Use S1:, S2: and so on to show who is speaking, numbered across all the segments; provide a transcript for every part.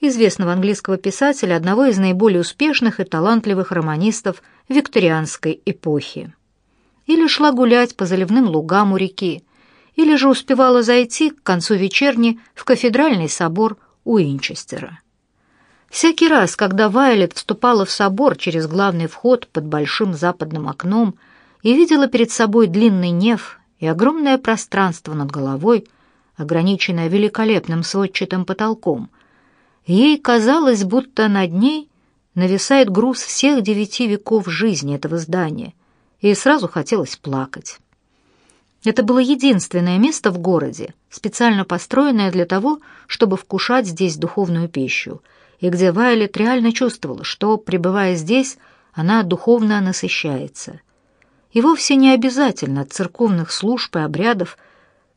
S1: известного английского писателя, одного из наиболее успешных и талантливых романистов викторианской эпохи. Или шла гулять по заливным лугам у реки, или же успевала зайти к концу вечерни в кафедральный собор Уинчестера. Всякий раз, когда Вайлет вступала в собор через главный вход под большим западным окном и видела перед собой длинный неф и огромное пространство над головой, ограниченное великолепным сводчатым потолком, ей казалось, будто над ней нависает груз всех девяти веков жизни этого здания, и сразу хотелось плакать. Это было единственное место в городе, специально построенное для того, чтобы вкушать здесь духовную пищу, и где Вайлет реально чувствовала, что, пребывая здесь, она духовно насыщается. И вовсе не обязательно от церковных служб и обрядов,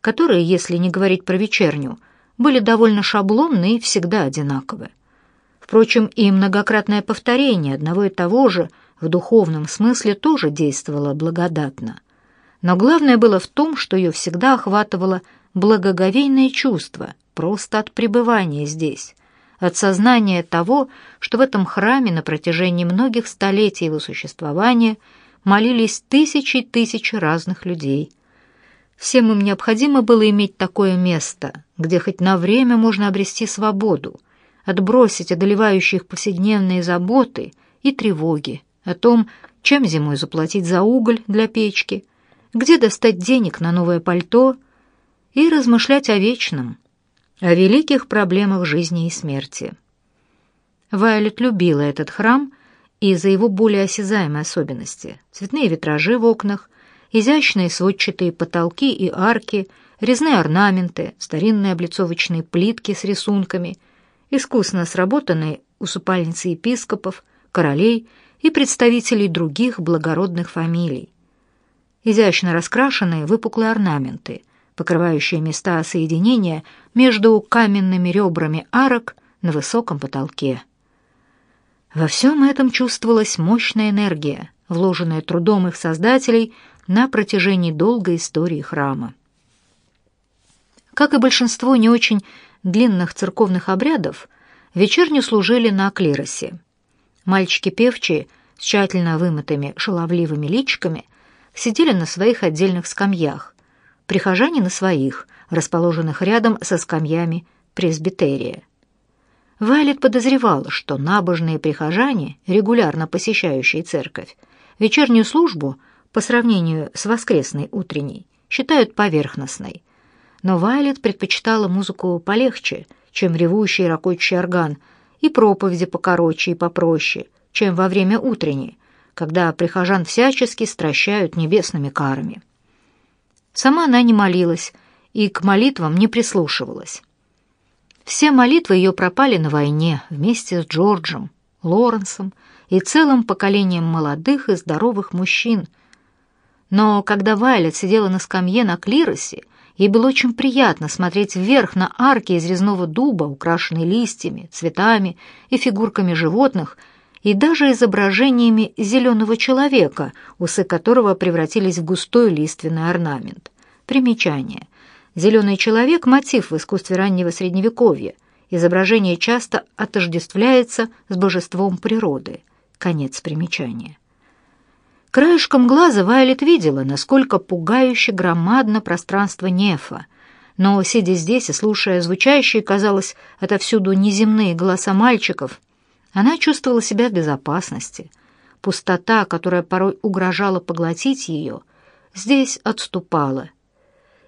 S1: которые, если не говорить про вечерню, были довольно шаблонны и всегда одинаковы. Впрочем, и многократное повторение одного и того же в духовном смысле тоже действовало благодатно. Но главное было в том, что ее всегда охватывало благоговейное чувство просто от пребывания здесь, от сознания того, что в этом храме на протяжении многих столетий его существования молились тысячи и тысячи разных людей. Всем им необходимо было иметь такое место, где хоть на время можно обрести свободу, отбросить одолевающие их повседневные заботы и тревоги о том, чем зимой заплатить за уголь для печки, где достать денег на новое пальто и размышлять о вечном, о великих проблемах жизни и смерти. Вайолет любила этот храм из-за его более осязаемой особенности. Цветные витражи в окнах, изящные сводчатые потолки и арки, резные орнаменты, старинные облицовочные плитки с рисунками, искусно сработанные усыпальницы епископов, королей и представителей других благородных фамилий. Изящно раскрашенные выпуклые орнаменты — покрывающие места соединения между каменными ребрами арок на высоком потолке. Во всем этом чувствовалась мощная энергия, вложенная трудом их создателей на протяжении долгой истории храма. Как и большинство не очень длинных церковных обрядов, вечерню служили на клиросе. Мальчики певчие с тщательно вымытыми шаловливыми личиками сидели на своих отдельных скамьях, прихожане на своих, расположенных рядом со скамьями пресбитерия. Вайлет подозревала, что набожные прихожане, регулярно посещающие церковь, вечернюю службу по сравнению с воскресной утренней считают поверхностной. Но Вайлет предпочитала музыку полегче, чем ревущий ракочий орган, и проповеди покороче и попроще, чем во время утренней, когда прихожан всячески стращают небесными карами. Сама она не молилась и к молитвам не прислушивалась. Все молитвы ее пропали на войне вместе с Джорджем, Лоренсом и целым поколением молодых и здоровых мужчин. Но когда Вайлет сидела на скамье на клиросе, ей было очень приятно смотреть вверх на арки из резного дуба, украшенные листьями, цветами и фигурками животных, и даже изображениями зеленого человека, усы которого превратились в густой лиственный орнамент. Примечание. Зеленый человек – мотив в искусстве раннего Средневековья. Изображение часто отождествляется с божеством природы. Конец примечания. Краешком глаза Вайлет видела, насколько пугающе громадно пространство Нефа, но, сидя здесь и слушая звучащие, казалось, отовсюду неземные голоса мальчиков – она чувствовала себя в безопасности. Пустота, которая порой угрожала поглотить ее, здесь отступала.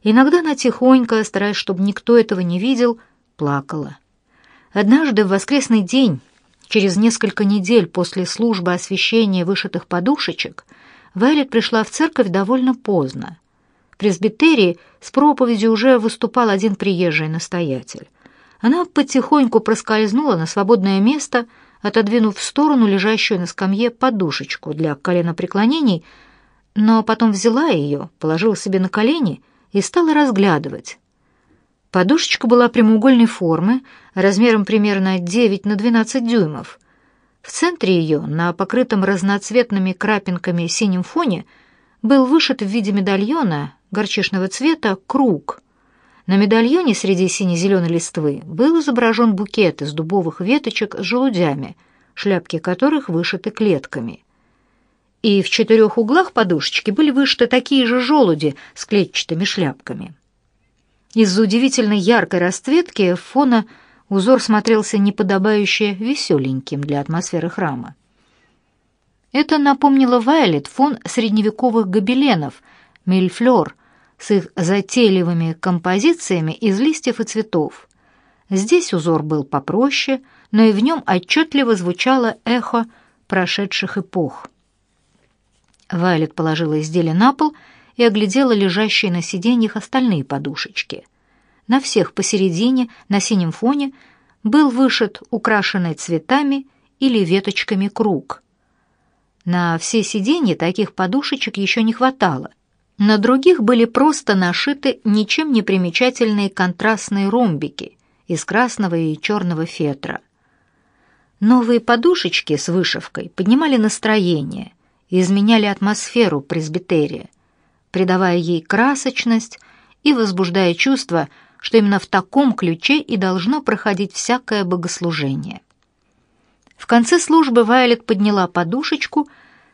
S1: Иногда она тихонько, стараясь, чтобы никто этого не видел, плакала. Однажды в воскресный день, через несколько недель после службы освещения вышитых подушечек, Вайлет пришла в церковь довольно поздно. В пресбитерии с проповедью уже выступал один приезжий настоятель. Она потихоньку проскользнула на свободное место, отодвинув в сторону лежащую на скамье подушечку для коленопреклонений, но потом взяла ее, положила себе на колени и стала разглядывать. Подушечка была прямоугольной формы, размером примерно 9 на 12 дюймов. В центре ее, на покрытом разноцветными крапинками синем фоне, был вышит в виде медальона горчичного цвета круг. На медальоне среди сине-зеленой листвы был изображен букет из дубовых веточек с желудями, шляпки которых вышиты клетками. И в четырех углах подушечки были вышиты такие же желуди с клетчатыми шляпками. Из-за удивительно яркой расцветки фона узор смотрелся неподобающе веселеньким для атмосферы храма. Это напомнило Вайлет фон средневековых гобеленов «Мильфлёр», с их затейливыми композициями из листьев и цветов. Здесь узор был попроще, но и в нем отчетливо звучало эхо прошедших эпох. Вайлет положила изделие на пол и оглядела лежащие на сиденьях остальные подушечки. На всех посередине, на синем фоне, был вышит украшенный цветами или веточками круг. На все сиденья таких подушечек еще не хватало — на других были просто нашиты ничем не примечательные контрастные ромбики из красного и черного фетра. Новые подушечки с вышивкой поднимали настроение и изменяли атмосферу пресбитерия, придавая ей красочность и возбуждая чувство, что именно в таком ключе и должно проходить всякое богослужение. В конце службы Вайлет подняла подушечку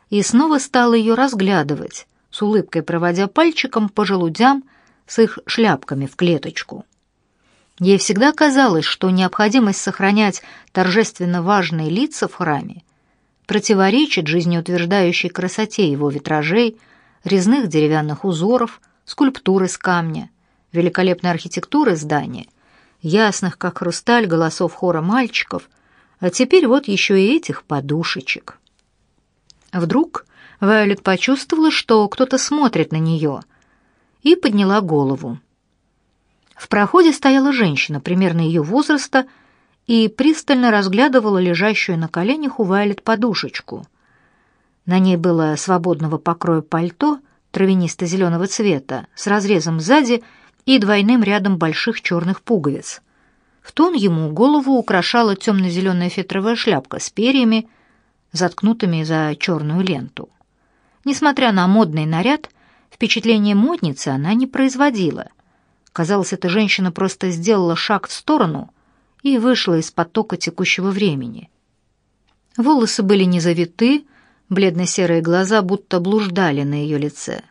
S1: и снова стала ее разглядывать, с улыбкой проводя пальчиком по желудям с их шляпками в клеточку. Ей всегда казалось, что необходимость сохранять торжественно важные лица в храме противоречит жизнеутверждающей красоте его витражей, резных деревянных узоров, скульптур из камня, великолепной архитектуры здания, ясных, как хрусталь, голосов хора мальчиков, а теперь вот еще и этих подушечек. Вдруг Вайолет почувствовала, что кто-то смотрит на нее, и подняла голову. В проходе стояла женщина примерно ее возраста и пристально разглядывала лежащую на коленях у Вайолет подушечку. На ней было свободного покроя пальто травянисто-зеленого цвета с разрезом сзади и двойным рядом больших черных пуговиц. В тон ему голову украшала темно-зеленая фетровая шляпка с перьями, заткнутыми за черную ленту. Несмотря на модный наряд, впечатление модницы она не производила. Казалось, эта женщина просто сделала шаг в сторону и вышла из потока текущего времени. Волосы были не завиты, бледно-серые глаза будто блуждали на ее лице.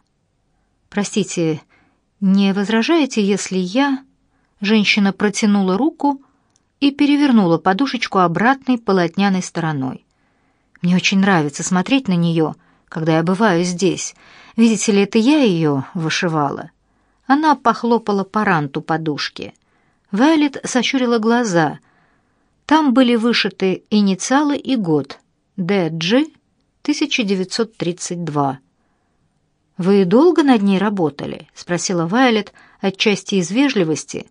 S1: «Простите, не возражаете, если я...» Женщина протянула руку и перевернула подушечку обратной полотняной стороной. «Мне очень нравится смотреть на нее», когда я бываю здесь. Видите ли, это я ее вышивала». Она похлопала по подушки. Вайлет сощурила глаза. Там были вышиты инициалы и год. ДГ 1932. «Вы долго над ней работали?» — спросила Вайлет, отчасти из вежливости,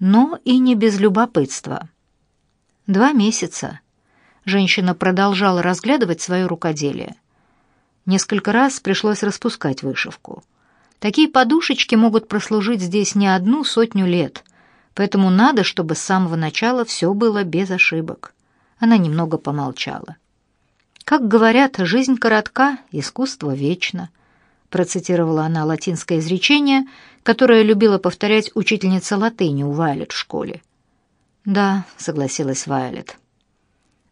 S1: но и не без любопытства. «Два месяца». Женщина продолжала разглядывать свое рукоделие. Несколько раз пришлось распускать вышивку. Такие подушечки могут прослужить здесь не одну сотню лет, поэтому надо, чтобы с самого начала все было без ошибок. Она немного помолчала. «Как говорят, жизнь коротка, искусство вечно», процитировала она латинское изречение, которое любила повторять учительница латыни у Вайлет в школе. «Да», — согласилась Вайлет.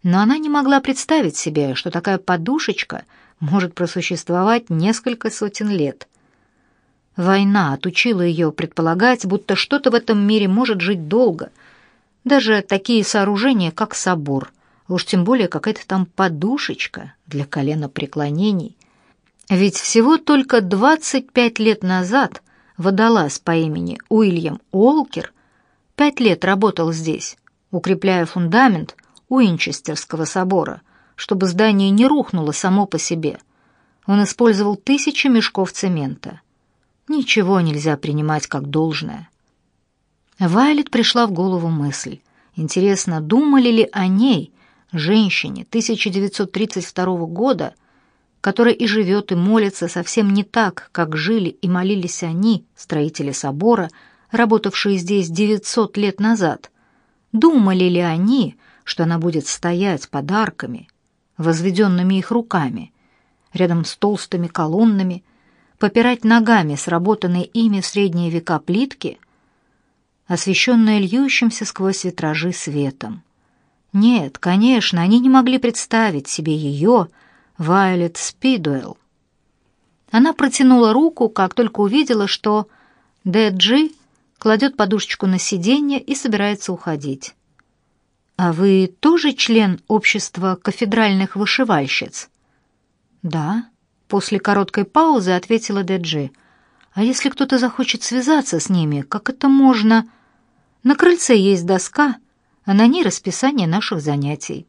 S1: Но она не могла представить себе, что такая подушечка — может просуществовать несколько сотен лет. Война отучила ее предполагать, будто что-то в этом мире может жить долго. Даже такие сооружения, как собор, уж тем более какая-то там подушечка для колена преклонений. Ведь всего только 25 лет назад водолаз по имени Уильям Уолкер пять лет работал здесь, укрепляя фундамент Уинчестерского собора, чтобы здание не рухнуло само по себе. Он использовал тысячи мешков цемента. Ничего нельзя принимать как должное. Вайлет пришла в голову мысль. Интересно, думали ли о ней, женщине 1932 года, которая и живет, и молится совсем не так, как жили и молились они, строители собора, работавшие здесь 900 лет назад. Думали ли они, что она будет стоять под арками, возведенными их руками, рядом с толстыми колоннами, попирать ногами сработанные ими в средние века плитки, освещенная льющимся сквозь витражи светом. Нет, конечно, они не могли представить себе ее, Вайолет Спидуэлл. Она протянула руку, как только увидела, что Дэджи кладет подушечку на сиденье и собирается уходить. «А вы тоже член общества кафедральных вышивальщиц?» «Да», — после короткой паузы ответила Дэджи. «А если кто-то захочет связаться с ними, как это можно?» «На крыльце есть доска, а на ней расписание наших занятий».